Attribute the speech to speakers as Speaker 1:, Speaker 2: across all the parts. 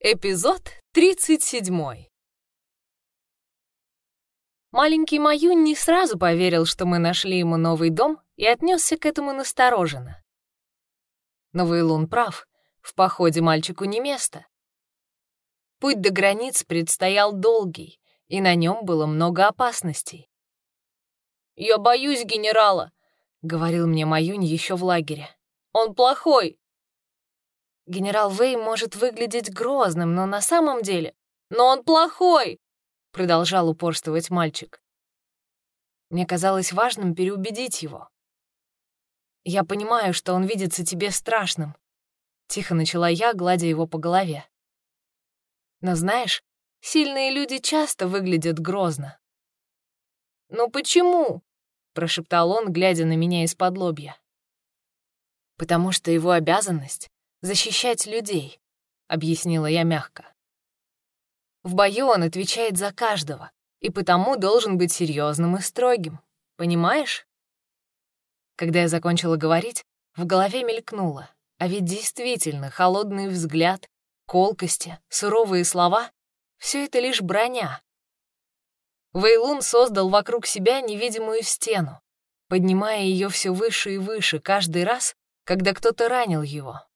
Speaker 1: Эпизод 37. Маленький Маюнь не сразу поверил, что мы нашли ему новый дом, и отнесся к этому настороженно. Но Вейлун прав, в походе мальчику не место. Путь до границ предстоял долгий, и на нем было много опасностей. «Я боюсь генерала», — говорил мне Маюнь еще в лагере. «Он плохой, Генерал Вэй может выглядеть грозным, но на самом деле... Но он плохой!» — продолжал упорствовать мальчик. Мне казалось важным переубедить его. «Я понимаю, что он видится тебе страшным», — тихо начала я, гладя его по голове. «Но знаешь, сильные люди часто выглядят грозно». «Ну почему?» — прошептал он, глядя на меня из-под лобья. «Потому что его обязанность защищать людей», — объяснила я мягко. В бою он отвечает за каждого, и потому должен быть серьезным и строгим. Понимаешь? Когда я закончила говорить, в голове мелькнуло. А ведь действительно, холодный взгляд, колкости, суровые слова — все это лишь броня. Вейлун создал вокруг себя невидимую стену, поднимая ее все выше и выше каждый раз, когда кто-то ранил его.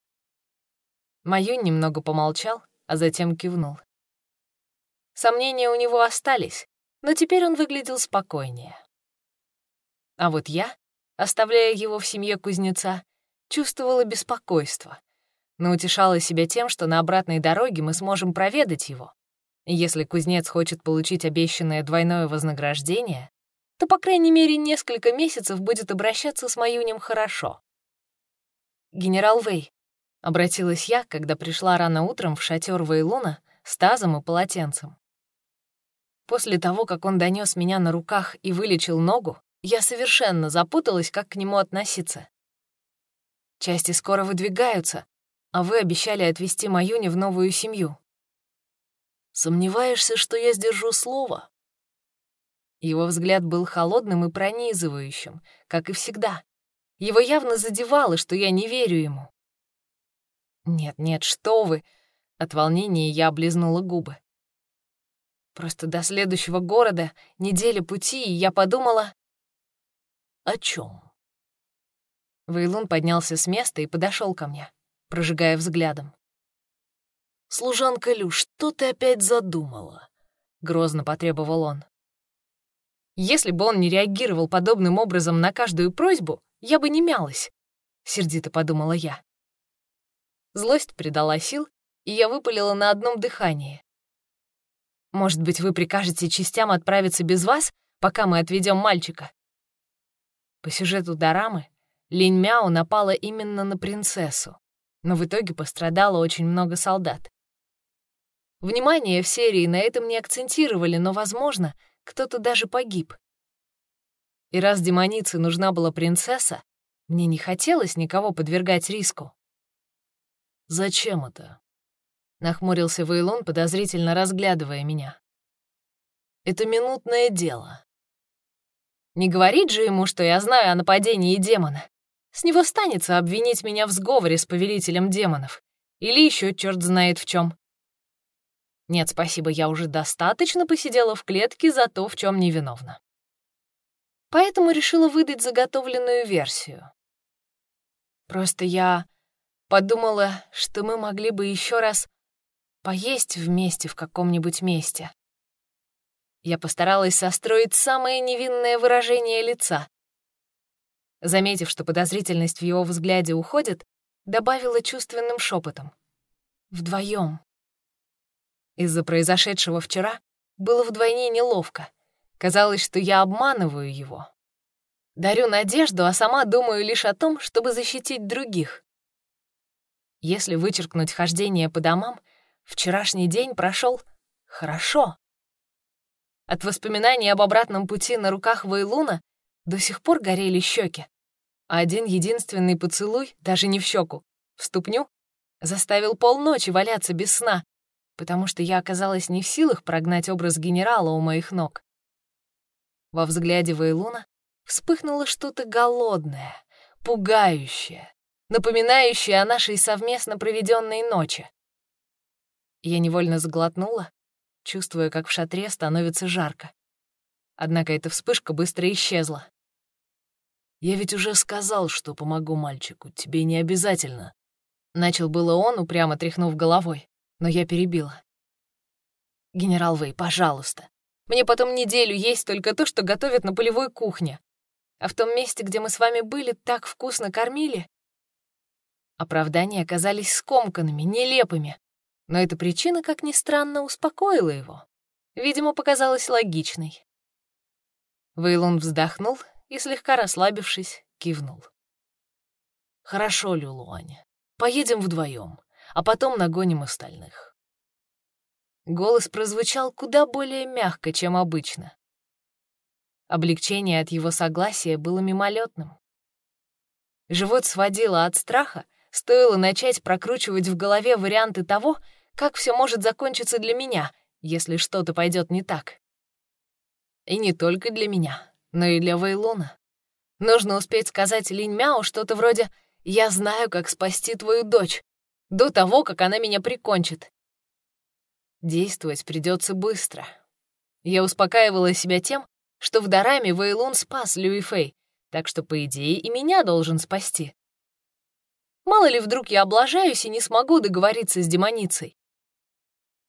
Speaker 1: Маюнь немного помолчал, а затем кивнул. Сомнения у него остались, но теперь он выглядел спокойнее. А вот я, оставляя его в семье кузнеца, чувствовала беспокойство, но утешала себя тем, что на обратной дороге мы сможем проведать его. Если кузнец хочет получить обещанное двойное вознаграждение, то, по крайней мере, несколько месяцев будет обращаться с Маюнем хорошо. «Генерал Вэй, Обратилась я, когда пришла рано утром в шатер Вейлуна с тазом и полотенцем. После того, как он донес меня на руках и вылечил ногу, я совершенно запуталась, как к нему относиться. Части скоро выдвигаются, а вы обещали отвезти Маюни в новую семью. Сомневаешься, что я сдержу слово? Его взгляд был холодным и пронизывающим, как и всегда. Его явно задевало, что я не верю ему. «Нет, нет, что вы!» От волнения я облизнула губы. Просто до следующего города неделя пути, и я подумала... О чем? Вейлун поднялся с места и подошел ко мне, прожигая взглядом. «Служанка Лю, что ты опять задумала?» — грозно потребовал он. «Если бы он не реагировал подобным образом на каждую просьбу, я бы не мялась», — сердито подумала я. Злость придала сил, и я выпалила на одном дыхании. «Может быть, вы прикажете частям отправиться без вас, пока мы отведем мальчика?» По сюжету Дорамы Линь Мяо напала именно на принцессу, но в итоге пострадало очень много солдат. Внимание в серии на этом не акцентировали, но, возможно, кто-то даже погиб. И раз демонице нужна была принцесса, мне не хотелось никого подвергать риску. «Зачем это?» — нахмурился Вейлон, подозрительно разглядывая меня. «Это минутное дело». «Не говорит же ему, что я знаю о нападении демона. С него станется обвинить меня в сговоре с повелителем демонов. Или еще черт знает в чем. Нет, спасибо, я уже достаточно посидела в клетке за то, в чем невиновна. Поэтому решила выдать заготовленную версию. Просто я Подумала, что мы могли бы еще раз поесть вместе в каком-нибудь месте. Я постаралась состроить самое невинное выражение лица. Заметив, что подозрительность в его взгляде уходит, добавила чувственным шепотом. Вдвоем. Из-за произошедшего вчера было вдвойне неловко. Казалось, что я обманываю его. Дарю надежду, а сама думаю лишь о том, чтобы защитить других. Если вычеркнуть хождение по домам, вчерашний день прошел хорошо. От воспоминаний об обратном пути на руках Вейлуна до сих пор горели щеки, а один единственный поцелуй, даже не в щеку, в ступню, заставил полночи валяться без сна, потому что я оказалась не в силах прогнать образ генерала у моих ног. Во взгляде Вейлуна вспыхнуло что-то голодное, пугающее, напоминающее о нашей совместно проведенной ночи. Я невольно сглотнула, чувствуя, как в шатре становится жарко. Однако эта вспышка быстро исчезла.
Speaker 2: «Я ведь уже сказал, что помогу мальчику. Тебе не обязательно».
Speaker 1: Начал было он, упрямо тряхнув головой, но я перебила. «Генерал Вэй, пожалуйста. Мне потом неделю есть только то, что готовят на полевой кухне. А в том месте, где мы с вами были, так вкусно кормили». Оправдания оказались скомканными, нелепыми. Но эта причина, как ни странно, успокоила его. Видимо, показалась логичной. Вейлун вздохнул и, слегка расслабившись, кивнул.
Speaker 2: «Хорошо, Люлуаня, поедем вдвоем, а потом нагоним остальных».
Speaker 1: Голос прозвучал куда более мягко, чем обычно. Облегчение от его согласия было мимолетным. Живот сводило от страха, стоило начать прокручивать в голове варианты того, как все может закончиться для меня, если что-то пойдет не так. И не только для меня, но и для Вейлуна. Нужно успеть сказать Линь Мяо что-то вроде «Я знаю, как спасти твою дочь», до того, как она меня прикончит. Действовать придется быстро. Я успокаивала себя тем, что в Дараме Вейлун спас Люи Фэй, так что, по идее, и меня должен спасти. Мало ли вдруг я облажаюсь и не смогу договориться с демоницей.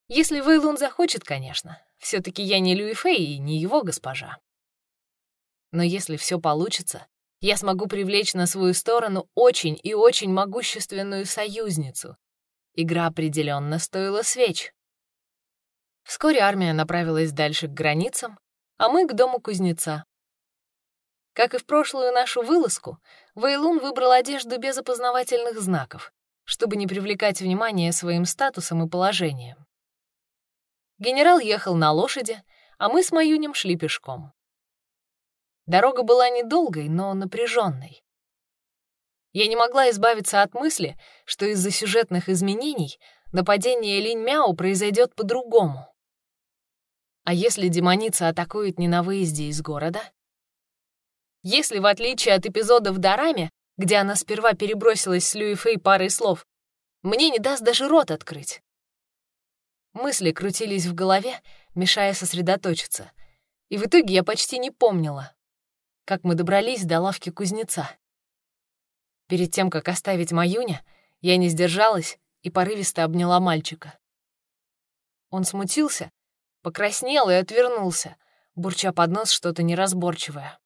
Speaker 1: Если Вейлун захочет, конечно. все таки я не Люи Фэй и не его госпожа. Но если все получится, я смогу привлечь на свою сторону очень и очень могущественную союзницу. Игра определенно стоила свеч. Вскоре армия направилась дальше к границам, а мы к дому кузнеца. Как и в прошлую нашу вылазку, Вейлун выбрал одежду без опознавательных знаков, чтобы не привлекать внимание своим статусом и положением. Генерал ехал на лошади, а мы с Маюнем шли пешком. Дорога была недолгой, но напряженной. Я не могла избавиться от мысли, что из-за сюжетных изменений нападение Линь Мяо произойдет по-другому. А если демоница атакует не на выезде из города? Если, в отличие от эпизода в Дараме, где она сперва перебросилась с Люи Фэй парой слов, мне не даст даже рот открыть. Мысли крутились в голове, мешая сосредоточиться. И в итоге я почти не помнила, как мы добрались до лавки кузнеца. Перед тем, как оставить Маюня, я не сдержалась и порывисто обняла мальчика. Он смутился, покраснел и отвернулся, бурча под нос что-то неразборчивое.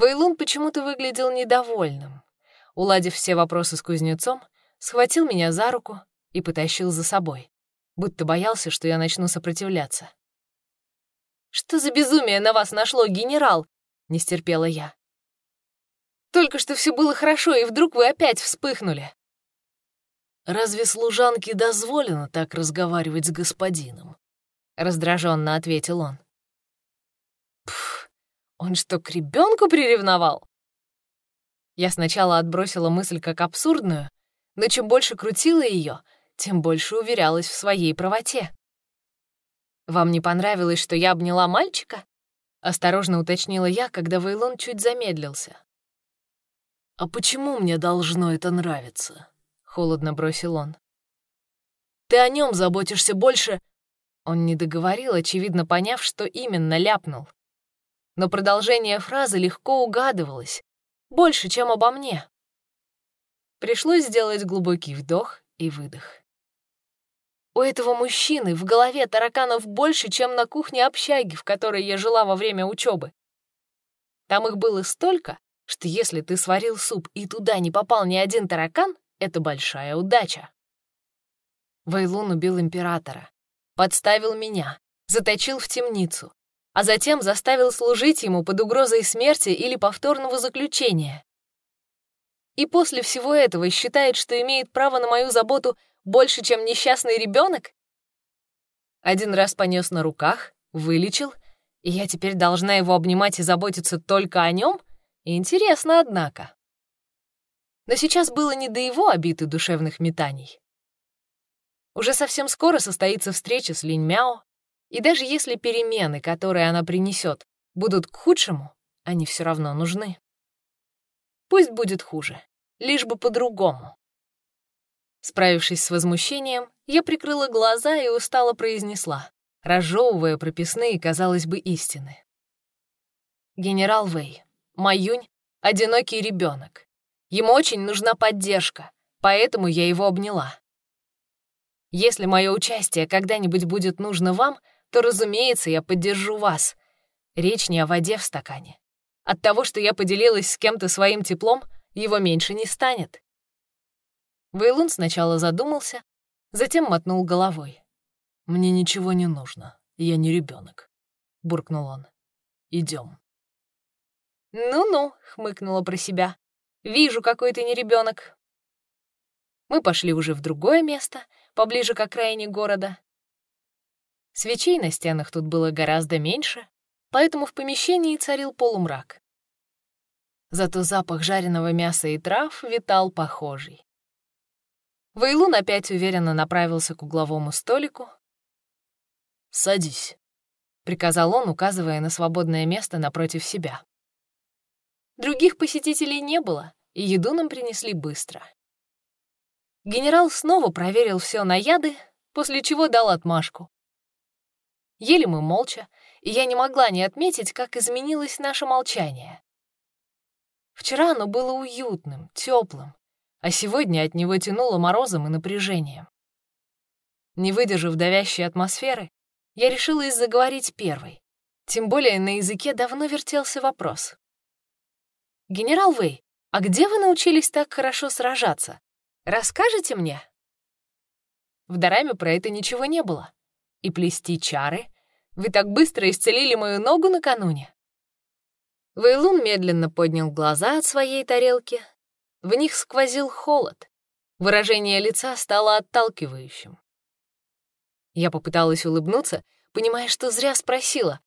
Speaker 1: Вейлун почему-то выглядел недовольным. Уладив все вопросы с кузнецом, схватил меня за руку и потащил за собой будто боялся, что я начну сопротивляться. «Что за безумие на вас нашло, генерал?» — не стерпела я. «Только что все было хорошо, и вдруг вы опять вспыхнули».
Speaker 2: «Разве служанке дозволено так разговаривать с господином?» — раздраженно ответил он.
Speaker 1: Он что, к ребенку приревновал? Я сначала отбросила мысль как абсурдную, но чем больше крутила ее, тем больше уверялась в своей правоте. «Вам не понравилось, что я обняла мальчика?» — осторожно уточнила я, когда Вейлон чуть замедлился.
Speaker 2: «А почему мне должно это нравиться?» — холодно бросил он. «Ты о нем заботишься больше...»
Speaker 1: Он не договорил, очевидно поняв, что именно ляпнул. Но продолжение фразы легко угадывалось, больше, чем обо мне. Пришлось сделать глубокий вдох и выдох. У этого мужчины в голове тараканов больше, чем на кухне общаги, в которой я жила во время учебы. Там их было столько, что если ты сварил суп и туда не попал ни один таракан, это большая удача. Вейлун убил императора, подставил меня, заточил в темницу, а затем заставил служить ему под угрозой смерти или повторного заключения. И после всего этого считает, что имеет право на мою заботу больше, чем несчастный ребенок? Один раз понес на руках, вылечил, и я теперь должна его обнимать и заботиться только о нем? Интересно, однако. Но сейчас было не до его обид душевных метаний. Уже совсем скоро состоится встреча с Линь Мяо, и даже если перемены, которые она принесет, будут к худшему, они все равно нужны. Пусть будет хуже, лишь бы по-другому. Справившись с возмущением, Я прикрыла глаза и устало произнесла, разжевывая прописные, казалось бы, истины. Генерал Вэй, Маюнь — одинокий ребенок. Ему очень нужна поддержка, поэтому я его обняла. Если мое участие когда-нибудь будет нужно вам, то, разумеется, я поддержу вас. Речь не о воде в стакане. От того, что я поделилась с кем-то своим теплом, его меньше не станет. Вейлун сначала задумался, затем мотнул головой.
Speaker 2: «Мне ничего не нужно, я не ребенок, буркнул он. Идем.
Speaker 1: «Ну-ну», — хмыкнула про себя. «Вижу, какой ты не ребенок. Мы пошли уже в другое место, поближе к окраине города. Свечей на стенах тут было гораздо меньше, поэтому в помещении царил полумрак. Зато запах жареного мяса и трав витал похожий. Вейлун опять уверенно направился к угловому столику.
Speaker 2: «Садись», —
Speaker 1: приказал он, указывая на свободное место напротив себя. Других посетителей не было, и еду нам принесли быстро. Генерал снова проверил все на яды, после чего дал отмашку. Ели мы молча, и я не могла не отметить, как изменилось наше молчание. Вчера оно было уютным, теплым, а сегодня от него тянуло морозом и напряжением. Не выдержав давящей атмосферы, я решила заговорить первой. Тем более на языке давно вертелся вопрос. «Генерал Вэй, а где вы научились так хорошо сражаться? Расскажете мне?» В Дараме про это ничего не было. И плести чары? Вы так быстро исцелили мою ногу накануне. Вейлун медленно поднял глаза от своей тарелки в них сквозил холод. Выражение лица стало отталкивающим. Я попыталась улыбнуться, понимая, что зря спросила.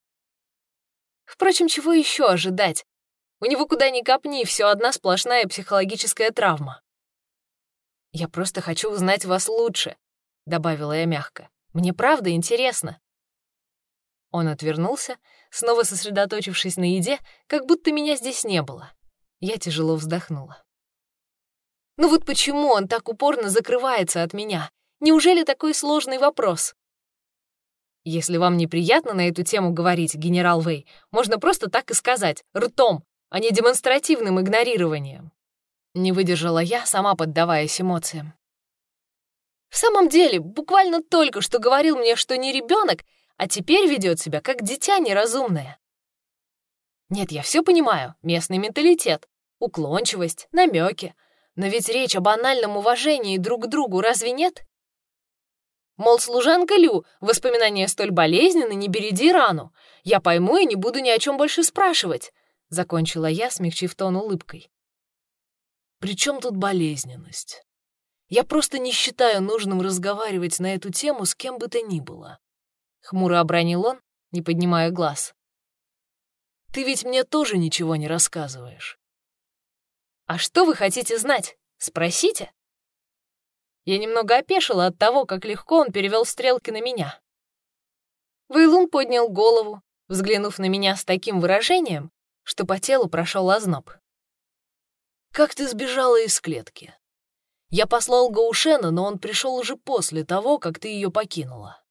Speaker 1: Впрочем, чего еще ожидать? У него куда ни копни, все одна сплошная психологическая травма. «Я просто хочу узнать вас лучше», — добавила я мягко. «Мне правда интересно». Он отвернулся, снова сосредоточившись на еде, как будто меня здесь не было. Я тяжело вздохнула. Ну вот почему он так упорно закрывается от меня? Неужели такой сложный вопрос? Если вам неприятно на эту тему говорить, генерал Вэй, можно просто так и сказать, ртом, а не демонстративным игнорированием. Не выдержала я, сама поддаваясь эмоциям. В самом деле, буквально только что говорил мне, что не ребенок, а теперь ведет себя как дитя неразумное. Нет, я все понимаю, местный менталитет, уклончивость, намеки, но ведь речь о банальном уважении друг к другу, разве нет? Мол, служанка Лю, воспоминания столь болезненны, не береди рану. Я пойму и не буду ни о чем больше спрашивать», — закончила я, смягчив тон улыбкой.
Speaker 2: «При чем тут болезненность? Я просто не считаю нужным разговаривать на эту тему с кем бы то ни было», — хмуро обронил он, не поднимая глаз. «Ты ведь мне тоже ничего не рассказываешь.
Speaker 1: «А что вы хотите знать? Спросите?» Я немного опешила от того, как легко он перевел стрелки на меня. Вейлун поднял голову, взглянув на меня с таким выражением, что по телу прошел озноб.
Speaker 2: «Как ты сбежала из клетки? Я послал Гаушена, но он пришел уже после того, как ты ее покинула.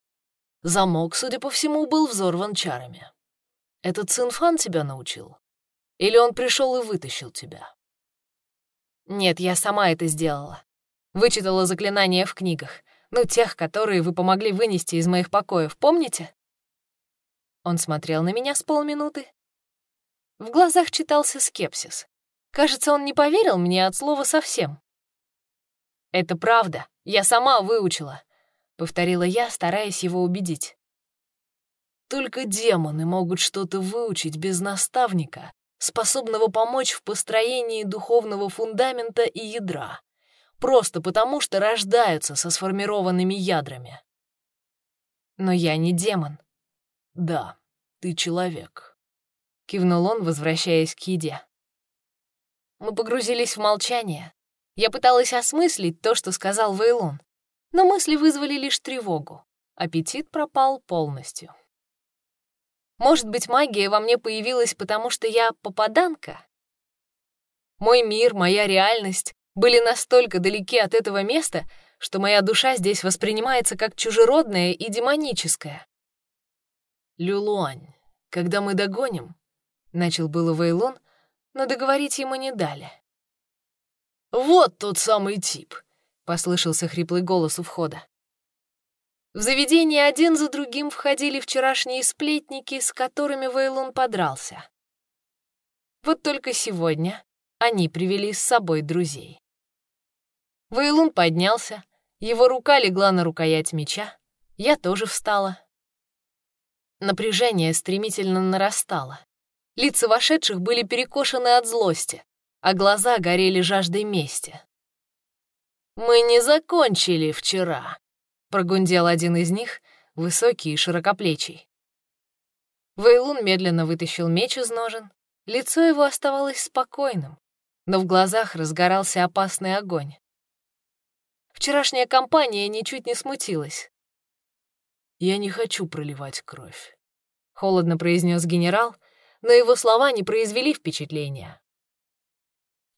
Speaker 2: Замок, судя по всему, был взорван чарами. Этот Цинфан тебя научил? Или он пришел и вытащил тебя?»
Speaker 1: Нет, я сама это сделала. Вычитала заклинания в книгах. Ну, тех, которые вы помогли вынести из моих покоев, помните? Он смотрел на меня с полминуты. В глазах читался скепсис. Кажется, он не поверил мне от слова совсем. «Это правда, я сама выучила», — повторила я, стараясь его убедить.
Speaker 2: «Только демоны могут что-то выучить без наставника способного помочь в построении духовного фундамента и ядра, просто потому что рождаются со сформированными ядрами.
Speaker 1: Но я не демон.
Speaker 2: Да, ты человек.
Speaker 1: Кивнул он, возвращаясь к еде. Мы погрузились в молчание. Я пыталась осмыслить то, что сказал Вейлон, но мысли вызвали лишь тревогу. Аппетит пропал полностью. Может быть, магия во мне появилась, потому что я попаданка? Мой мир, моя реальность были настолько далеки от этого места, что моя душа здесь воспринимается как чужеродная и демоническая.
Speaker 2: «Люлуань, когда мы догоним...» — начал было Вейлон, но договорить ему не дали. «Вот тот самый тип», — послышался хриплый голос у входа.
Speaker 1: В заведение один за другим входили вчерашние сплетники, с которыми Вейлун подрался. Вот только сегодня они привели с собой друзей. Вейлун поднялся, его рука легла на рукоять меча, я тоже встала. Напряжение стремительно нарастало. Лица вошедших были перекошены от злости, а глаза горели жаждой мести.
Speaker 2: «Мы не закончили вчера», — прогундел один из них, высокий и широкоплечий.
Speaker 1: Вейлун медленно вытащил меч из ножен, лицо его оставалось спокойным, но в глазах разгорался опасный огонь. Вчерашняя компания ничуть не смутилась.
Speaker 2: «Я не хочу проливать кровь», —
Speaker 1: холодно произнес генерал, но его слова не произвели впечатления.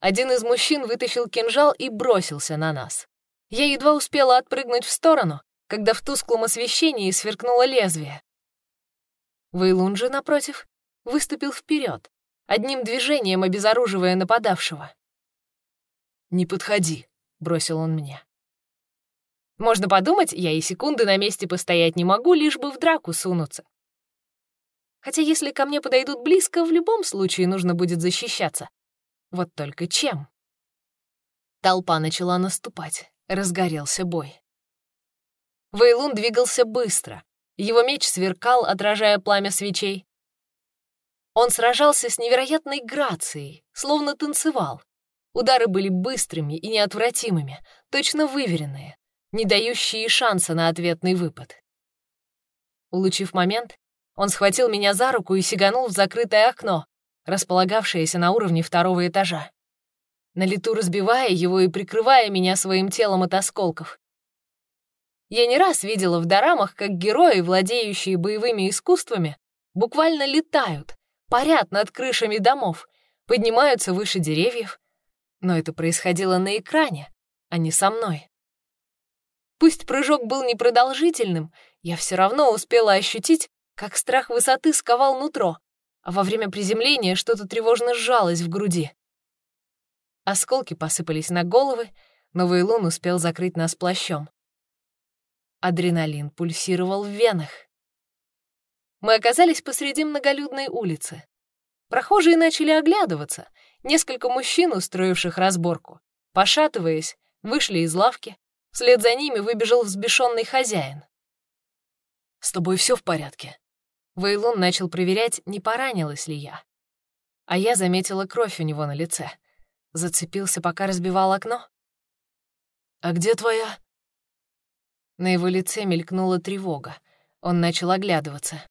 Speaker 1: Один из мужчин вытащил кинжал и бросился на нас. Я едва успела отпрыгнуть в сторону, когда в тусклом освещении сверкнуло лезвие. Вейлун же, напротив, выступил вперед, одним движением обезоруживая нападавшего.
Speaker 2: «Не подходи», — бросил он мне.
Speaker 1: Можно подумать, я и секунды на месте постоять не могу, лишь бы в драку сунуться. Хотя если ко мне подойдут близко, в любом случае нужно будет защищаться. Вот только чем? Толпа начала наступать. Разгорелся бой. Вейлун двигался быстро. Его меч сверкал, отражая пламя свечей. Он сражался с невероятной грацией, словно танцевал. Удары были быстрыми и неотвратимыми, точно выверенные, не дающие шанса на ответный выпад. Улучив момент, он схватил меня за руку и сиганул в закрытое окно, располагавшееся на уровне второго этажа, на лету разбивая его и прикрывая меня своим телом от осколков. Я не раз видела в дорамах, как герои, владеющие боевыми искусствами, буквально летают, парят над крышами домов, поднимаются выше деревьев. Но это происходило на экране, а не со мной. Пусть прыжок был непродолжительным, я все равно успела ощутить, как страх высоты сковал нутро, а во время приземления что-то тревожно сжалось в груди. Осколки посыпались на головы, но Вейлун успел закрыть нас плащом. Адреналин пульсировал в венах. Мы оказались посреди многолюдной улицы. Прохожие начали оглядываться. Несколько мужчин, устроивших разборку, пошатываясь, вышли из лавки. Вслед за ними выбежал взбешенный хозяин.
Speaker 2: «С тобой все в порядке?»
Speaker 1: Вейлун начал проверять, не поранилась ли я. А я заметила кровь у него на лице. Зацепился, пока разбивал окно.
Speaker 2: «А где твоя?»
Speaker 1: На его лице мелькнула тревога. Он начал оглядываться.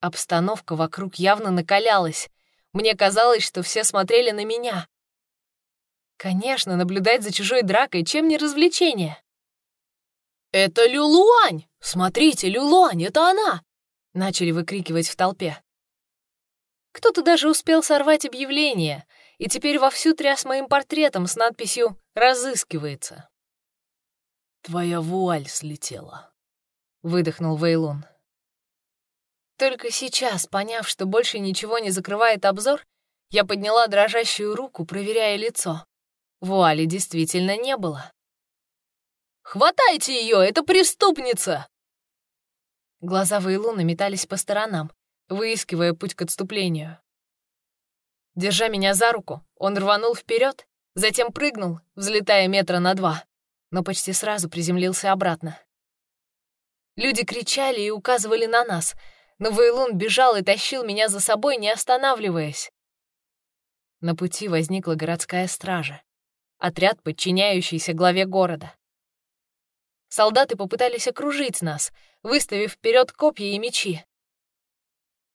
Speaker 1: Обстановка вокруг явно накалялась. Мне казалось, что все смотрели на меня. Конечно, наблюдать за чужой дракой, чем не развлечение?
Speaker 2: «Это Люлуань! Смотрите, Люлуань, это она!» Начали выкрикивать в толпе.
Speaker 1: Кто-то даже успел сорвать объявление, и теперь вовсю тряс моим портретом с надписью «Разыскивается».
Speaker 2: «Твоя вуаль слетела», — выдохнул Вейлун.
Speaker 1: Только сейчас, поняв, что больше ничего не закрывает обзор, я подняла дрожащую руку, проверяя лицо. Вуали действительно не было.
Speaker 2: «Хватайте ее, это преступница!»
Speaker 1: Глаза Вейлуна метались по сторонам, выискивая путь к отступлению. Держа меня за руку, он рванул вперед, затем прыгнул, взлетая метра на два, но почти сразу приземлился обратно. Люди кричали и указывали на нас, но Вейлун бежал и тащил меня за собой, не останавливаясь. На пути возникла городская стража, отряд, подчиняющийся главе города. Солдаты попытались окружить нас, выставив вперед копья и мечи.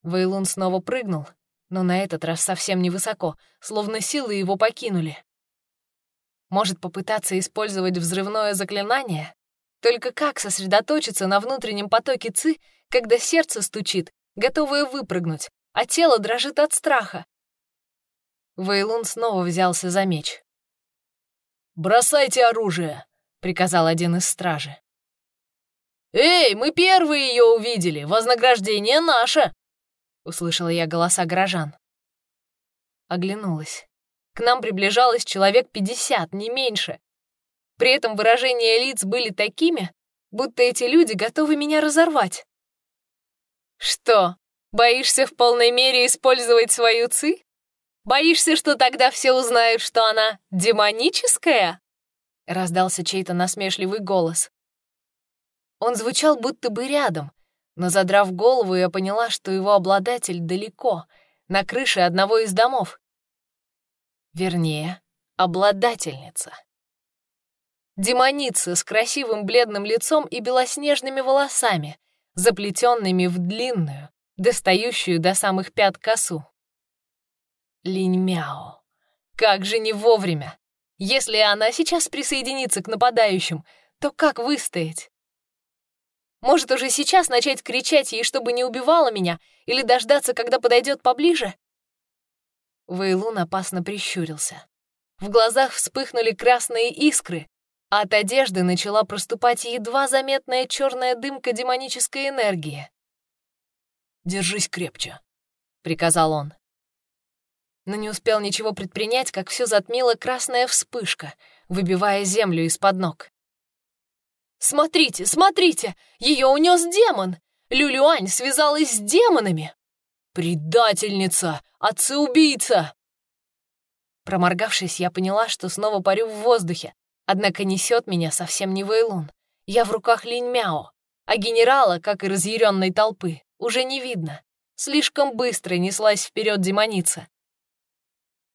Speaker 1: Вейлун снова прыгнул, но на этот раз совсем невысоко, словно силы его покинули. Может попытаться использовать взрывное заклинание? Только как сосредоточиться на внутреннем потоке ЦИ, когда сердце стучит, готовое выпрыгнуть, а тело дрожит от страха? Вейлун снова взялся за меч.
Speaker 2: «Бросайте оружие!»
Speaker 1: — приказал один из стражи.
Speaker 2: «Эй, мы первые ее увидели! Вознаграждение наше!» Услышала я голоса горожан.
Speaker 1: Оглянулась. К нам приближалось человек пятьдесят, не меньше. При этом выражения лиц были такими, будто эти люди готовы меня разорвать. «Что, боишься в полной мере использовать свою ци? Боишься, что тогда все узнают, что она демоническая?» Раздался чей-то насмешливый голос. Он звучал будто бы рядом, но, задрав голову, я поняла, что его обладатель далеко, на крыше одного из домов. Вернее, обладательница. Демоница с красивым бледным лицом и белоснежными волосами, заплетенными в длинную, достающую до самых пят косу. Линь Мяо. Как же не вовремя! Если она сейчас присоединится к нападающим, то как выстоять? Может, уже сейчас начать кричать ей, чтобы не убивала меня, или дождаться, когда подойдет поближе? Вейлун опасно прищурился. В глазах вспыхнули красные искры, а от одежды начала проступать едва заметная черная дымка демонической энергии.
Speaker 2: «Держись крепче», — приказал он.
Speaker 1: Но не успел ничего предпринять, как все затмила красная вспышка, выбивая землю из-под ног. «Смотрите, смотрите! Ее унес демон! Люлюань связалась с демонами!»
Speaker 2: «Предательница! Отцы-убийца!»
Speaker 1: Проморгавшись, я поняла, что снова парю в воздухе, однако несет меня совсем не Вейлун. Я в руках Линь Мяо, а генерала, как и разъяренной толпы, уже не видно. Слишком быстро неслась вперед демоница.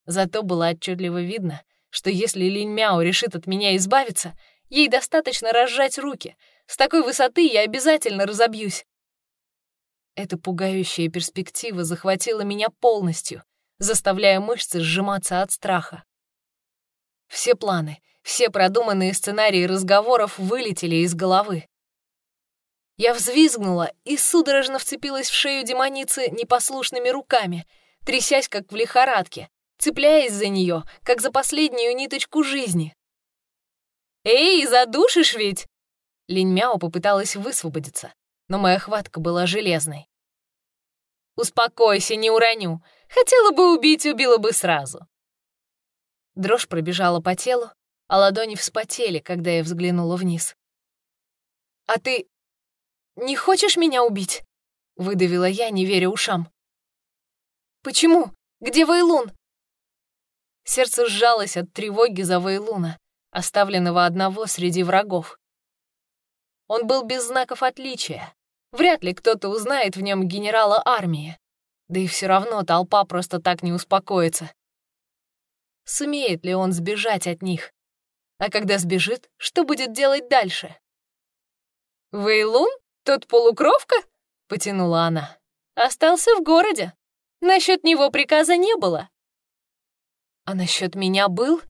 Speaker 1: Зато было отчетливо видно, что если Линь Мяо решит от меня избавиться, Ей достаточно разжать руки. С такой высоты я обязательно разобьюсь. Эта пугающая перспектива захватила меня полностью, заставляя мышцы сжиматься от страха. Все планы, все продуманные сценарии разговоров вылетели из головы. Я взвизгнула и судорожно вцепилась в шею демоницы непослушными руками, трясясь как в лихорадке, цепляясь за нее, как за последнюю ниточку жизни. «Эй, задушишь ведь!» Линь Мяо попыталась высвободиться, но моя хватка была железной. «Успокойся, не уроню. Хотела бы убить, убила бы сразу». Дрожь пробежала по телу, а ладони вспотели, когда я взглянула вниз. «А ты не хочешь меня убить?» — выдавила я, не веря ушам. «Почему? Где Вейлун?» Сердце сжалось от тревоги за Вейлуна, оставленного одного среди врагов. Он был без знаков отличия. Вряд ли кто-то узнает в нем генерала армии. Да и все равно толпа просто так не успокоится. Сумеет ли он сбежать от них? А когда сбежит, что будет делать дальше? «Вейлун? Тот полукровка?» — потянула она. «Остался в городе. Насчет него приказа не было». «А насчет меня был?»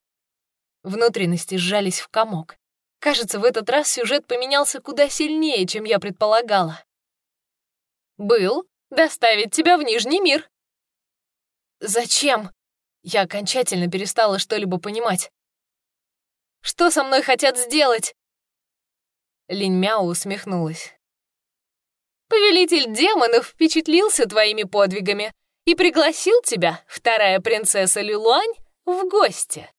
Speaker 1: Внутренности сжались в комок. Кажется, в этот раз сюжет поменялся куда сильнее, чем я предполагала. «Был доставить тебя в Нижний мир». «Зачем?» Я окончательно перестала что-либо понимать. «Что со мной хотят сделать?» Линь Мяо усмехнулась. «Повелитель демонов впечатлился твоими подвигами и пригласил тебя, вторая принцесса Люлуань, в гости».